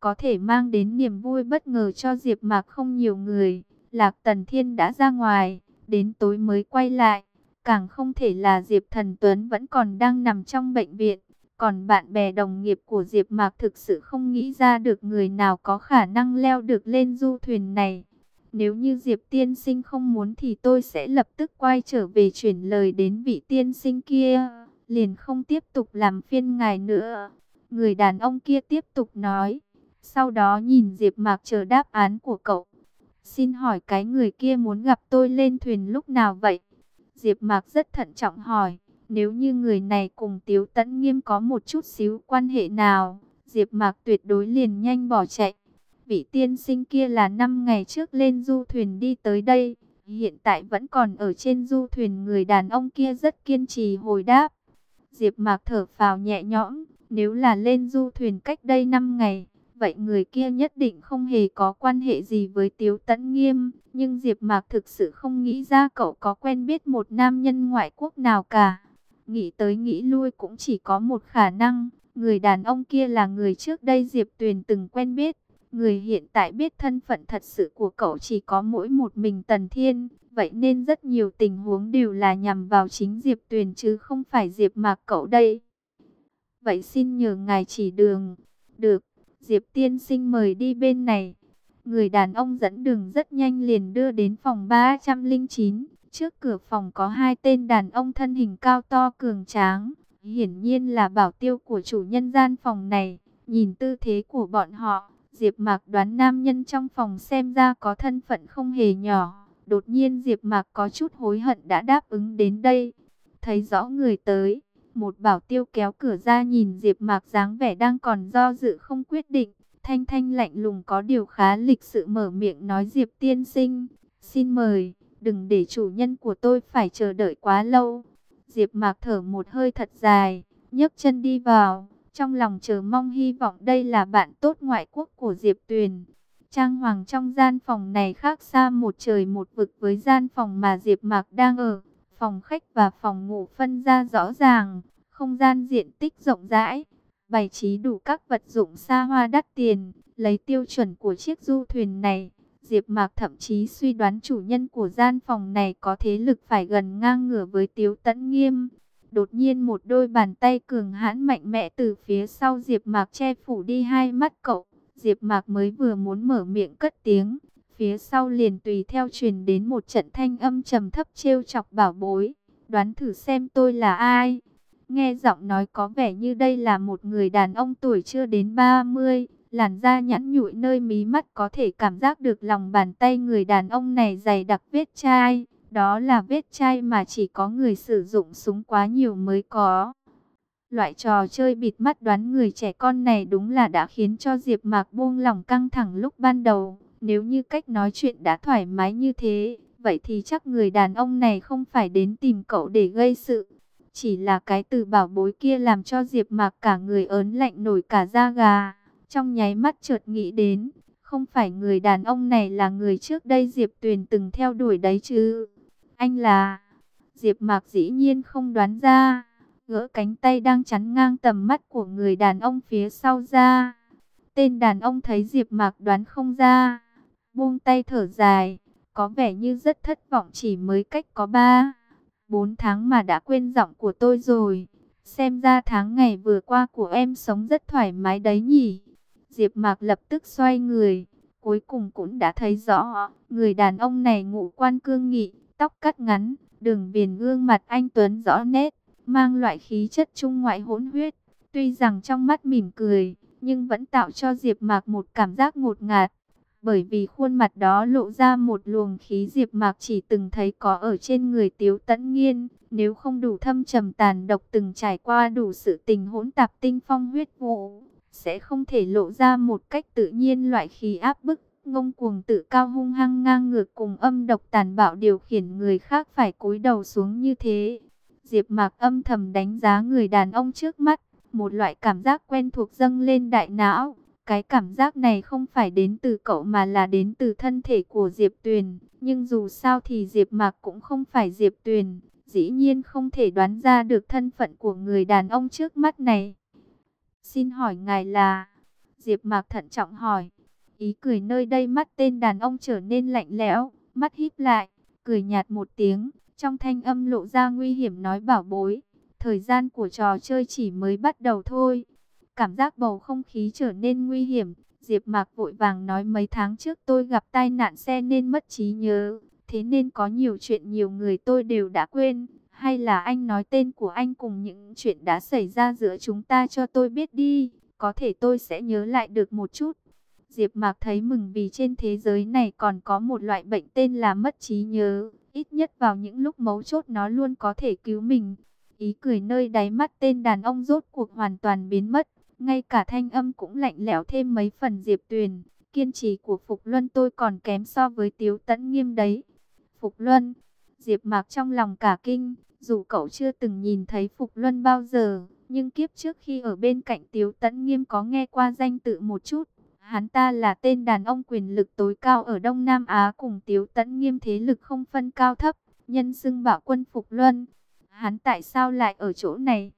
có thể mang đến niềm vui bất ngờ cho Diệp Mạc không nhiều người. Lạc Tần Thiên đã ra ngoài, đến tối mới quay lại, càng không thể là Diệp Thần Tuấn vẫn còn đang nằm trong bệnh viện. Còn bạn bè đồng nghiệp của Diệp Mạc thực sự không nghĩ ra được người nào có khả năng leo được lên du thuyền này. Nếu như Diệp tiên sinh không muốn thì tôi sẽ lập tức quay trở về chuyển lời đến vị tiên sinh kia. Liền không tiếp tục làm phiên ngài nữa. Người đàn ông kia tiếp tục nói. Sau đó nhìn Diệp Mạc chờ đáp án của cậu. Xin hỏi cái người kia muốn gặp tôi lên thuyền lúc nào vậy? Diệp Mạc rất thận trọng hỏi. Nếu như người này cùng Tiếu Tấn Nghiêm có một chút xíu quan hệ nào, Diệp Mạc tuyệt đối liền nhanh bỏ chạy. Vị tiên sinh kia là 5 ngày trước lên du thuyền đi tới đây, hiện tại vẫn còn ở trên du thuyền người đàn ông kia rất kiên trì hồi đáp. Diệp Mạc thở phào nhẹ nhõm, nếu là lên du thuyền cách đây 5 ngày, vậy người kia nhất định không hề có quan hệ gì với Tiếu Tấn Nghiêm, nhưng Diệp Mạc thực sự không nghĩ ra cậu có quen biết một nam nhân ngoại quốc nào cả. Nghĩ tới nghĩ lui cũng chỉ có một khả năng, người đàn ông kia là người trước đây Diệp Tuyền từng quen biết. Người hiện tại biết thân phận thật sự của cậu chỉ có mỗi một mình Tần Thiên, vậy nên rất nhiều tình huống đều là nhằm vào chính Diệp Tuyền chứ không phải Diệp Mạc cậu đây. Vậy xin nhờ ngài chỉ đường. Được, Diệp tiên sinh mời đi bên này. Người đàn ông dẫn đường rất nhanh liền đưa đến phòng 309. Trước cửa phòng có hai tên đàn ông thân hình cao to cường tráng, hiển nhiên là bảo tiêu của chủ nhân gian phòng này. Nhìn tư thế của bọn họ, Diệp Mạc đoán nam nhân trong phòng xem ra có thân phận không hề nhỏ. Đột nhiên Diệp Mạc có chút hối hận đã đáp ứng đến đây. Thấy rõ người tới, một bảo tiêu kéo cửa ra nhìn Diệp Mạc dáng vẻ đang còn do dự không quyết định. Thanh thanh lạnh lùng có điều khá lịch sự mở miệng nói Diệp tiên sinh, xin mời đừng để chủ nhân của tôi phải chờ đợi quá lâu. Diệp Mạc thở một hơi thật dài, nhấc chân đi vào, trong lòng chờ mong hy vọng đây là bạn tốt ngoại quốc của Diệp Tuyền. Trang hoàng trong gian phòng này khác xa một trời một vực với gian phòng mà Diệp Mạc đang ở. Phòng khách và phòng ngủ phân ra rõ ràng, không gian diện tích rộng rãi, bày trí đủ các vật dụng xa hoa đắt tiền, lấy tiêu chuẩn của chiếc du thuyền này Diệp Mạc thậm chí suy đoán chủ nhân của gian phòng này có thế lực phải gần ngang ngửa với Tiếu Tấn Nghiêm. Đột nhiên một đôi bàn tay cường hãn mạnh mẽ từ phía sau Diệp Mạc che phủ đi hai mắt cậu. Diệp Mạc mới vừa muốn mở miệng cất tiếng, phía sau liền tùy theo truyền đến một trận thanh âm trầm thấp trêu chọc bảo bối, đoán thử xem tôi là ai. Nghe giọng nói có vẻ như đây là một người đàn ông tuổi chưa đến 30, Làn da nhẵn nhụi nơi mí mắt có thể cảm giác được lòng bàn tay người đàn ông này dày đặc vết chai. Đó là vết chai mà chỉ có người sử dụng súng quá nhiều mới có. Loại trò chơi bịt mắt đoán người trẻ con này đúng là đã khiến cho Diệp Mạc buông lòng căng thẳng lúc ban đầu. Nếu như cách nói chuyện đã thoải mái như thế, vậy thì chắc người đàn ông này không phải đến tìm cậu để gây sự. Chỉ là cái từ bảo bối kia làm cho Diệp Mạc cả người ớn lạnh nổi cả da gà. Trong nháy mắt chợt nghĩ đến, không phải người đàn ông này là người trước đây Diệp Tuyền từng theo đuổi đấy chứ. Anh là... Diệp Mạc dĩ nhiên không đoán ra, gỡ cánh tay đang chắn ngang tầm mắt của người đàn ông phía sau ra. Tên đàn ông thấy Diệp Mạc đoán không ra, buông tay thở dài, có vẻ như rất thất vọng chỉ mới cách có 3, 4 tháng mà đã quên giọng của tôi rồi. Xem ra tháng ngày vừa qua của em sống rất thoải mái đấy nhỉ. Diệp Mạc lập tức xoay người, cuối cùng cũng đã thấy rõ, người đàn ông này ngũ quan cương nghị, tóc cắt ngắn, Đường viền gương mặt anh Tuấn rõ nét, mang loại khí chất trung ngoại hỗn huyết. Tuy rằng trong mắt mỉm cười, nhưng vẫn tạo cho Diệp Mạc một cảm giác ngột ngạt. Bởi vì khuôn mặt đó lộ ra một luồng khí Diệp Mạc chỉ từng thấy có ở trên người Tiếu Tấn Nghiên, nếu không đủ thâm trầm tàn độc từng trải qua đủ sự tình hỗn tạp tinh phong huyết vũ, sẽ không thể lộ ra một cách tự nhiên loại khí áp bức, ngông cuồng tự cao hung hăng ngang ngược cùng âm độc tàn bạo điều khiển người khác phải cúi đầu xuống như thế. Diệp Mạc âm thầm đánh giá người đàn ông trước mắt, một loại cảm giác quen thuộc dâng lên đại não. Cái cảm giác này không phải đến từ cậu mà là đến từ thân thể của Diệp Tuyền. Nhưng dù sao thì Diệp Mạc cũng không phải Diệp Tuyền. Dĩ nhiên không thể đoán ra được thân phận của người đàn ông trước mắt này. Xin hỏi ngài là... Diệp Mạc thận trọng hỏi. Ý cười nơi đây mắt tên đàn ông trở nên lạnh lẽo, mắt híp lại, cười nhạt một tiếng, trong thanh âm lộ ra nguy hiểm nói bảo bối. Thời gian của trò chơi chỉ mới bắt đầu thôi. Cảm giác bầu không khí trở nên nguy hiểm. Diệp Mạc vội vàng nói, mấy tháng trước tôi gặp tai nạn xe nên mất trí nhớ. Thế nên có nhiều chuyện nhiều người tôi đều đã quên. Hay là anh nói tên của anh cùng những chuyện đã xảy ra giữa chúng ta cho tôi biết đi. Có thể tôi sẽ nhớ lại được một chút. Diệp Mạc thấy mừng vì trên thế giới này còn có một loại bệnh tên là mất trí nhớ. Ít nhất vào những lúc mấu chốt nó luôn có thể cứu mình. Ý cười nơi đáy mắt tên đàn ông rốt cuộc hoàn toàn biến mất. Ngay cả thanh âm cũng lạnh lẽo thêm mấy phần Diệp Tuyền. Kiên trì của Phục Luân tôi còn kém so với Tiếu Tấn Nghiêm đấy. Phục Luân, Diệp Mạc trong lòng cả kinh, dù cậu chưa từng nhìn thấy Phục Luân bao giờ, nhưng kiếp trước khi ở bên cạnh Tiếu Tấn Nghiêm có nghe qua danh tự một chút. Hắn ta là tên đàn ông quyền lực tối cao ở Đông Nam Á cùng Tiếu Tấn Nghiêm thế lực không phân cao thấp, nhân xưng bảo quân Phục Luân. Hắn tại sao lại ở chỗ này?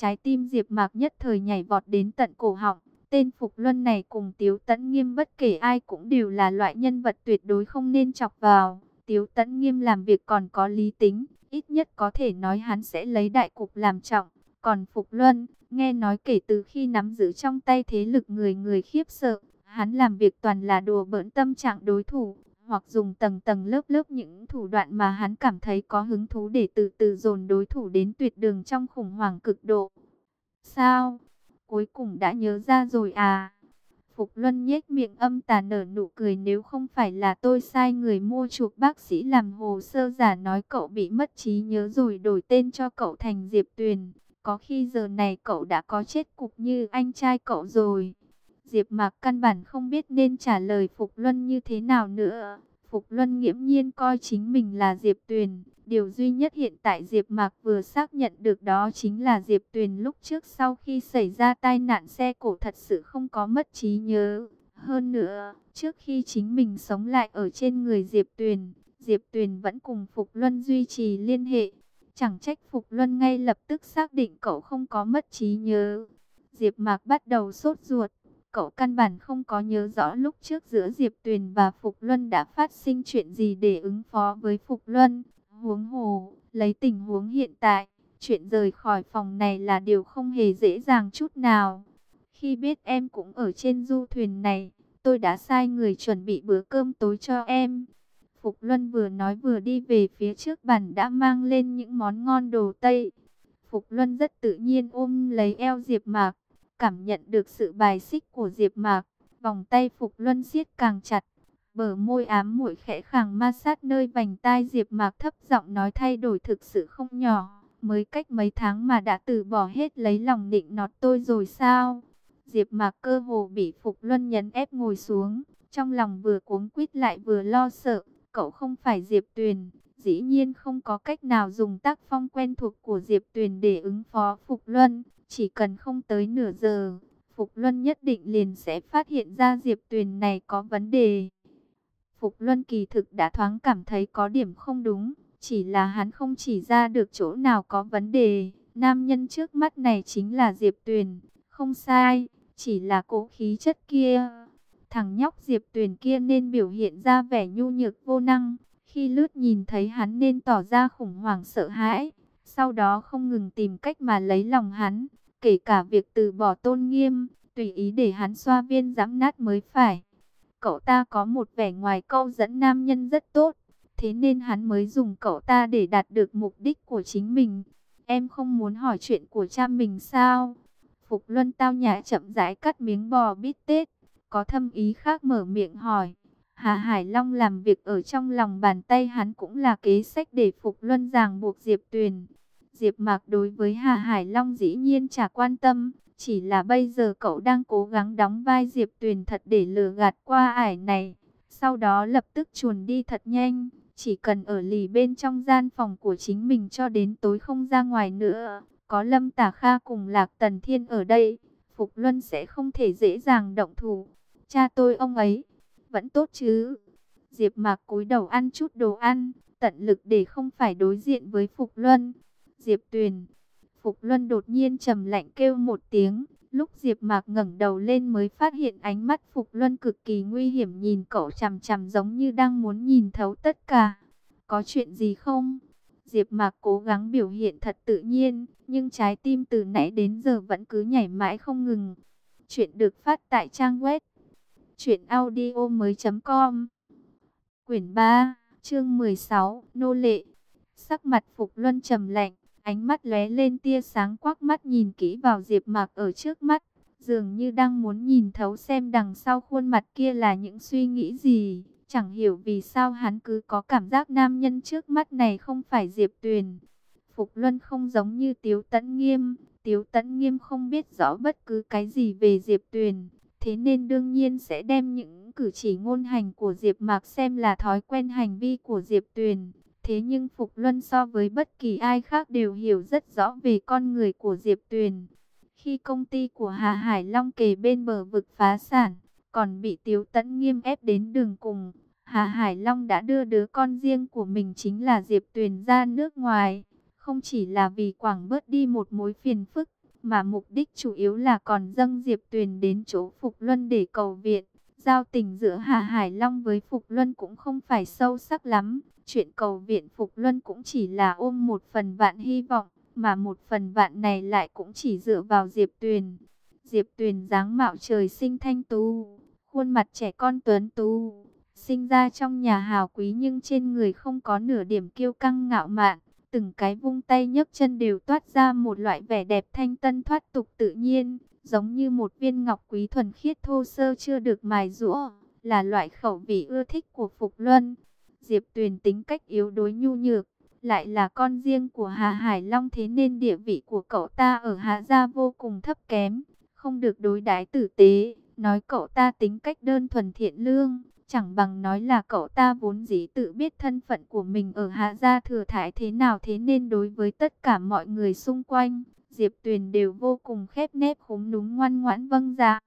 Trái tim Diệp Mạc nhất thời nhảy vọt đến tận cổ họng. Tên Phục Luân này cùng Tiếu Tấn Nghiêm bất kể ai cũng đều là loại nhân vật tuyệt đối không nên chọc vào. Tiếu Tấn Nghiêm làm việc còn có lý tính, ít nhất có thể nói hắn sẽ lấy đại cục làm trọng. Còn Phục Luân, nghe nói kể từ khi nắm giữ trong tay thế lực người người khiếp sợ, hắn làm việc toàn là đùa bỡn tâm trạng đối thủ, hoặc dùng tầng tầng lớp lớp những thủ đoạn mà hắn cảm thấy có hứng thú để từ từ dồn đối thủ đến tuyệt đường trong khủng hoảng cực độ. Sao? Cuối cùng đã nhớ ra rồi à? Phục Luân nhếch miệng âm tà nở nụ cười, nếu không phải là tôi sai người mua chuộc bác sĩ làm hồ sơ giả nói cậu bị mất trí nhớ rồi đổi tên cho cậu thành Diệp Tuyền. Có khi giờ này cậu đã có chết cục như anh trai cậu rồi. Diệp Mạc căn bản không biết nên trả lời Phục Luân như thế nào nữa. Phục Luân nghiễm nhiên coi chính mình là Diệp Tuyền. Điều duy nhất hiện tại Diệp Mạc vừa xác nhận được đó chính là Diệp Tuyền lúc trước sau khi xảy ra tai nạn xe cổ thật sự không có mất trí nhớ. Hơn nữa, trước khi chính mình sống lại ở trên người Diệp Tuyền, Diệp Tuyền vẫn cùng Phục Luân duy trì liên hệ. Chẳng trách Phục Luân ngay lập tức xác định cậu không có mất trí nhớ. Diệp Mạc bắt đầu sốt ruột, cậu căn bản không có nhớ rõ lúc trước giữa Diệp Tuyền và Phục Luân đã phát sinh chuyện gì để ứng phó với Phục Luân. Huống hồ, lấy tình huống hiện tại, chuyện rời khỏi phòng này là điều không hề dễ dàng chút nào. Khi biết em cũng ở trên du thuyền này, tôi đã sai người chuẩn bị bữa cơm tối cho em. Phục Luân vừa nói vừa đi về phía trước bàn đã mang lên những món ngon đồ Tây. Phục Luân rất tự nhiên ôm lấy eo Diệp Mạc, Cảm nhận được sự bài xích của Diệp Mạc, vòng tay Phục Luân siết càng chặt. Bờ môi ám muội khẽ khàng ma sát nơi vành tai Diệp Mạc thấp giọng nói thay đổi thực sự không nhỏ, mới cách mấy tháng mà đã từ bỏ hết lấy lòng định nọt tôi rồi sao? Diệp Mạc cơ hồ bị Phục Luân nhấn ép ngồi xuống, trong lòng vừa cuống quýt lại vừa lo sợ, cậu không phải Diệp Tuyền, dĩ nhiên không có cách nào dùng tác phong quen thuộc của Diệp Tuyền để ứng phó Phục Luân, chỉ cần không tới nửa giờ, Phục Luân nhất định liền sẽ phát hiện ra Diệp Tuyền này có vấn đề. Phục Luân kỳ thực đã thoáng cảm thấy có điểm không đúng, chỉ là hắn không chỉ ra được chỗ nào có vấn đề. Nam nhân trước mắt này chính là Diệp Tuyền, không sai, chỉ là cố khí chất kia. Thằng nhóc Diệp Tuyền kia nên biểu hiện ra vẻ nhu nhược vô năng, khi lướt nhìn thấy hắn nên tỏ ra khủng hoảng sợ hãi, sau đó không ngừng tìm cách mà lấy lòng hắn kể cả việc từ bỏ tôn nghiêm, tùy ý để hắn xoa viên giám nát mới phải. Cậu ta có một vẻ ngoài câu dẫn nam nhân rất tốt, Thế nên hắn mới dùng cậu ta để đạt được mục đích của chính mình. Em không muốn hỏi chuyện của cha mình sao? Phục Luân tao nhã chậm rãi cắt miếng bò bít tết. Có thâm ý khác mở miệng hỏi. Hà Hải Long làm việc ở trong lòng bàn tay hắn cũng là kế sách để Phục Luân ràng buộc Diệp Tuyền. Diệp Mạc đối với Hà Hải Long dĩ nhiên chả quan tâm, chỉ là bây giờ cậu đang cố gắng đóng vai Diệp Tuyền thật để lừa gạt qua ải này. Sau đó lập tức chuồn đi thật nhanh, chỉ cần ở lì bên trong gian phòng của chính mình cho đến tối không ra ngoài nữa. Có Lâm Tả Kha cùng Lạc Tần Thiên ở đây, Phục Luân sẽ không thể dễ dàng động thủ. Cha tôi ông ấy, vẫn tốt chứ. Diệp Mạc cúi đầu ăn chút đồ ăn, tận lực để không phải đối diện với Phục Luân. Diệp Tuyền, Phục Luân đột nhiên trầm lạnh kêu một tiếng, lúc Diệp Mạc ngẩng đầu lên mới phát hiện ánh mắt Phục Luân cực kỳ nguy hiểm nhìn cậu chằm chằm giống như đang muốn nhìn thấu tất cả. Có chuyện gì không? Diệp Mạc cố gắng biểu hiện thật tự nhiên, nhưng trái tim từ nãy đến giờ vẫn cứ nhảy mãi không ngừng. Chuyện được phát tại trang web truyệnaudiomoi.com. Quyển 3, chương 16, nô lệ. Sắc mặt Phục Luân trầm lạnh, ánh mắt lóe lên tia sáng quắc mắt nhìn kỹ vào Diệp Mạc ở trước mắt, dường như đang muốn nhìn thấu xem đằng sau khuôn mặt kia là những suy nghĩ gì. Chẳng hiểu vì sao hắn cứ có cảm giác nam nhân trước mắt này không phải Diệp Tuyền. Phục Luân không giống như Tiếu Tấn Nghiêm, Tiếu Tấn Nghiêm không biết rõ bất cứ cái gì về Diệp Tuyền, thế nên đương nhiên sẽ đem những cử chỉ ngôn hành của Diệp Mạc xem là thói quen hành vi của Diệp Tuyền. Thế nhưng Phục Luân so với bất kỳ ai khác đều hiểu rất rõ về con người của Diệp Tuyền. Khi công ty của Hà Hải Long kề bên bờ vực phá sản, còn bị Tiếu Tấn nghiêm ép đến đường cùng. Hà Hải Long đã đưa đứa con riêng của mình chính là Diệp Tuyền ra nước ngoài, không chỉ là vì quảng bớt đi một mối phiền phức, mà mục đích chủ yếu là còn dâng Diệp Tuyền đến chỗ Phục Luân để cầu viện. Giao tình giữa Hà Hải Long với Phục Luân cũng không phải sâu sắc lắm, chuyện cầu viện Phục Luân cũng chỉ là ôm một phần vạn hy vọng, mà một phần vạn này lại cũng chỉ dựa vào Diệp Tuyền. Diệp Tuyền dáng mạo trời sinh thanh tú, khuôn mặt trẻ con tuấn tú, sinh ra trong nhà hào quý nhưng trên người không có nửa điểm kiêu căng ngạo mạn. Từng cái vung tay nhấc chân đều toát ra một loại vẻ đẹp thanh tân thoát tục tự nhiên, giống như một viên ngọc quý thuần khiết thô sơ chưa được mài rũa, là loại khẩu vị ưa thích của Phục Luân. Diệp Tuyền tính cách yếu đối nhu nhược, lại là con riêng của Hà Hải Long thế nên địa vị của cậu ta ở Hà Gia vô cùng thấp kém, không được đối đãi tử tế, nói cậu ta tính cách đơn thuần thiện lương, chẳng bằng nói là cậu ta vốn dĩ tự biết thân phận của mình ở Hạ Gia thừa thải thế nào thế nên đối với tất cả mọi người xung quanh, Diệp Tuyền đều vô cùng khép nép khúm núm ngoan ngoãn vâng dạ.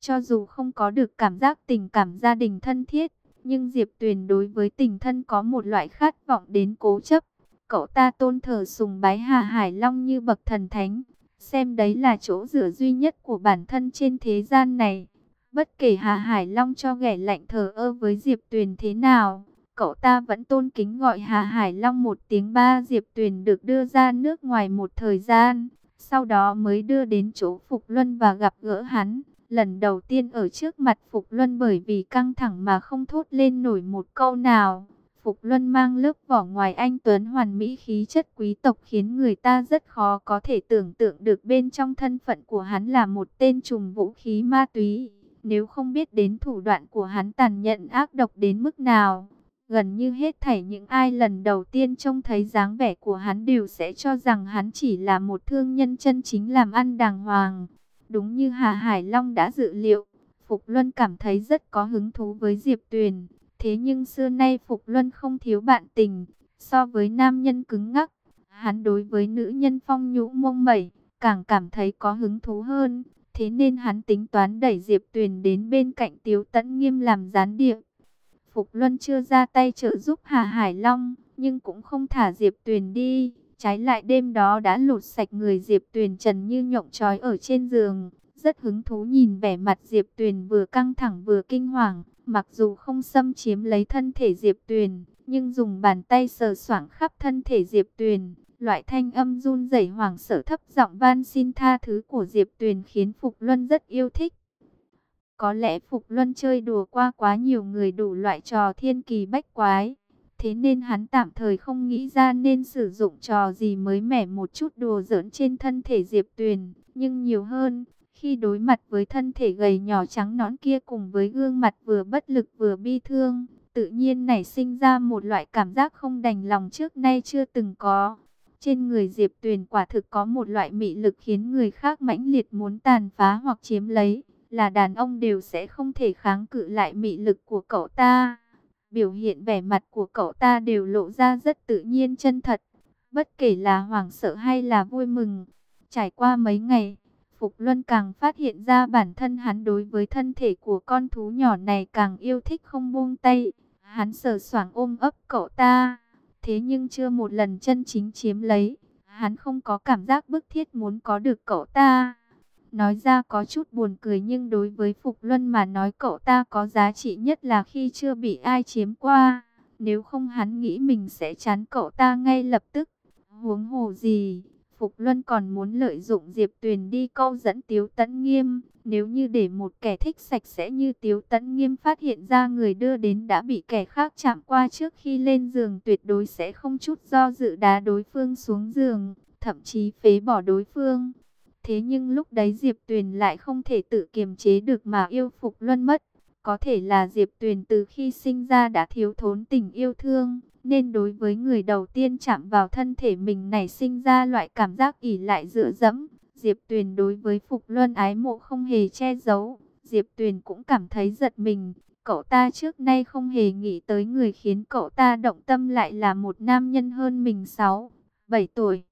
Cho dù không có được cảm giác tình cảm gia đình thân thiết, nhưng Diệp Tuyền đối với tình thân có một loại khát vọng đến cố chấp. Cậu ta tôn thờ sùng bái Hà Hải Long như bậc thần thánh, xem đấy là chỗ dựa duy nhất của bản thân trên thế gian này. Bất kể Hà Hải Long cho ghẻ lạnh thờ ơ với Diệp Tuyền thế nào, cậu ta vẫn tôn kính gọi Hà Hải Long một tiếng ba Diệp Tuyền được đưa ra nước ngoài một thời gian, sau đó mới đưa đến chỗ Phục Luân và gặp gỡ hắn. Lần đầu tiên ở trước mặt Phục Luân bởi vì căng thẳng mà không thốt lên nổi một câu nào. Phục Luân mang lớp vỏ ngoài anh Tuấn hoàn mỹ khí chất quý tộc khiến người ta rất khó có thể tưởng tượng được bên trong thân phận của hắn là một tên trùm vũ khí ma túy. Nếu không biết đến thủ đoạn của hắn tàn nhẫn ác độc đến mức nào, gần như hết thảy những ai lần đầu tiên trông thấy dáng vẻ của hắn đều sẽ cho rằng hắn chỉ là một thương nhân chân chính làm ăn đàng hoàng. Đúng như Hà Hải Long đã dự liệu, Phục Luân cảm thấy rất có hứng thú với Diệp Tuyền. Thế nhưng xưa nay Phục Luân không thiếu bạn tình, so với nam nhân cứng ngắc, hắn đối với nữ nhân phong nhũ mông mẩy, càng cảm thấy có hứng thú hơn. Thế nên hắn tính toán đẩy Diệp Tuyền đến bên cạnh Tiếu Tấn Nghiêm làm gián điệp. Phục Luân chưa ra tay trợ giúp Hà Hải Long, nhưng cũng không thả Diệp Tuyền đi. Trái lại đêm đó đã lột sạch người Diệp Tuyền trần như nhộng trói ở trên giường. Rất hứng thú nhìn vẻ mặt Diệp Tuyền vừa căng thẳng vừa kinh hoàng. Mặc dù không xâm chiếm lấy thân thể Diệp Tuyền, nhưng dùng bàn tay sờ soảng khắp thân thể Diệp Tuyền Loại thanh âm run rẩy hoảng sợ thấp giọng van xin tha thứ của Diệp Tuyền khiến Phục Luân rất yêu thích. Có lẽ Phục Luân chơi đùa qua quá nhiều người đủ loại trò thiên kỳ bách quái. Thế nên hắn tạm thời không nghĩ ra nên sử dụng trò gì mới mẻ một chút đùa giỡn trên thân thể Diệp Tuyền. Nhưng nhiều hơn, khi đối mặt với thân thể gầy nhỏ trắng nõn kia cùng với gương mặt vừa bất lực vừa bi thương, tự nhiên nảy sinh ra một loại cảm giác không đành lòng trước nay chưa từng có. Trên người Diệp Tuyền quả thực có một loại mị lực khiến người khác mãnh liệt muốn tàn phá hoặc chiếm lấy, là đàn ông đều sẽ không thể kháng cự lại mị lực của cậu ta. Biểu hiện vẻ mặt của cậu ta đều lộ ra rất tự nhiên chân thật, bất kể là hoảng sợ hay là vui mừng. Trải qua mấy ngày, Phục Luân càng phát hiện ra bản thân hắn đối với thân thể của con thú nhỏ này càng yêu thích không buông tay. Hắn sờ soảng ôm ấp cậu ta, thế nhưng chưa một lần chân chính chiếm lấy. Hắn không có cảm giác bức thiết muốn có được cậu ta. Nói ra có chút buồn cười nhưng đối với Phục Luân mà nói cậu ta có giá trị nhất là khi chưa bị ai chiếm qua. Nếu không hắn nghĩ mình sẽ chán cậu ta ngay lập tức. Huống hồ gì, Phục Luân còn muốn lợi dụng Diệp Tuyền đi câu dẫn Tiếu Tấn Nghiêm. Nếu như để một kẻ thích sạch sẽ như Tiếu Tấn Nghiêm phát hiện ra người đưa đến đã bị kẻ khác chạm qua trước khi lên giường tuyệt đối sẽ không chút do dự đá đối phương xuống giường, thậm chí phế bỏ đối phương. Thế nhưng lúc đấy Diệp Tuyền lại không thể tự kiềm chế được mà yêu Phục Luân mất. Có thể là Diệp Tuyền từ khi sinh ra đã thiếu thốn tình yêu thương, nên đối với người đầu tiên chạm vào thân thể mình này sinh ra loại cảm giác ỉ lại dựa dẫm. Diệp Tuyền đối với Phục Luân ái mộ không hề che giấu, Diệp Tuyền cũng cảm thấy giật mình. Cậu ta trước nay không hề nghĩ tới người khiến cậu ta động tâm lại là một nam nhân hơn mình 6, 7 tuổi.